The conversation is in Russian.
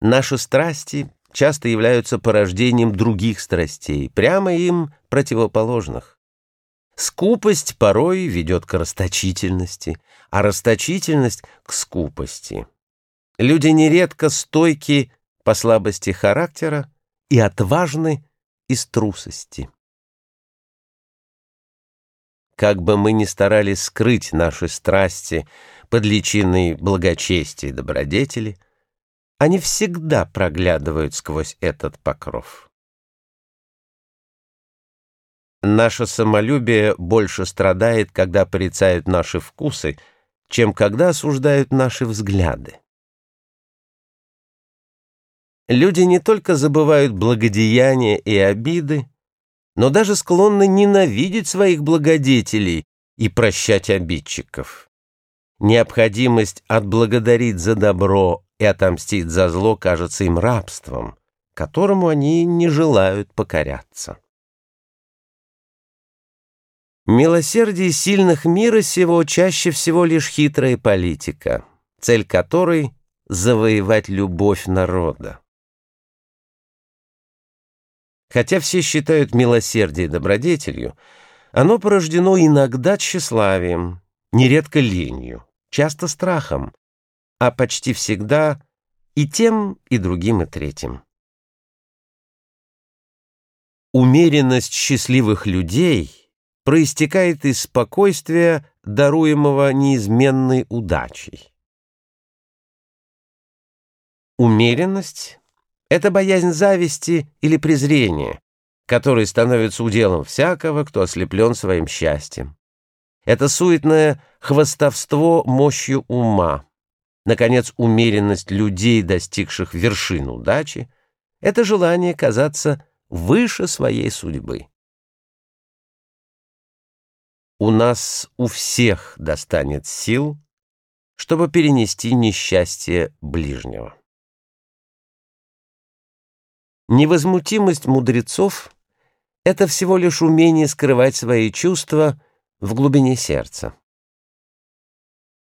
Наши страсти часто являются порождением других страстей, прямо им противоположных. Скупость порой ведет к расточительности, а расточительность — к скупости. Люди нередко стойки по слабости характера и отважны из трусости. Как бы мы ни старались скрыть наши страсти под личиной благочестия и добродетели, они всегда проглядывают сквозь этот покров. Наше самолюбие больше страдает, когда порицают наши вкусы, чем когда осуждают наши взгляды. Люди не только забывают благодеяния и обиды, но даже склонны ненавидеть своих благодетелей и прощать обидчиков. Необходимость отблагодарить за добро и отомстить за зло кажется им рабством, которому они не желают покоряться. Милосердие сильных мира сего чаще всего лишь хитрая политика, цель которой — завоевать любовь народа. Хотя все считают милосердие добродетелью, оно порождено иногда тщеславием, нередко ленью, часто страхом, а почти всегда и тем, и другим, и третьим. Умеренность счастливых людей проистекает из спокойствия, даруемого неизменной удачей. Умеренность это боязнь зависти или презрения, который становится уделом всякого, кто ослеплен своим счастьем. Это суетное хвостовство мощью ума. Наконец, умеренность людей, достигших вершин удачи, это желание казаться выше своей судьбы. У нас у всех достанет сил, чтобы перенести несчастье ближнего. Невозмутимость мудрецов — это всего лишь умение скрывать свои чувства в глубине сердца.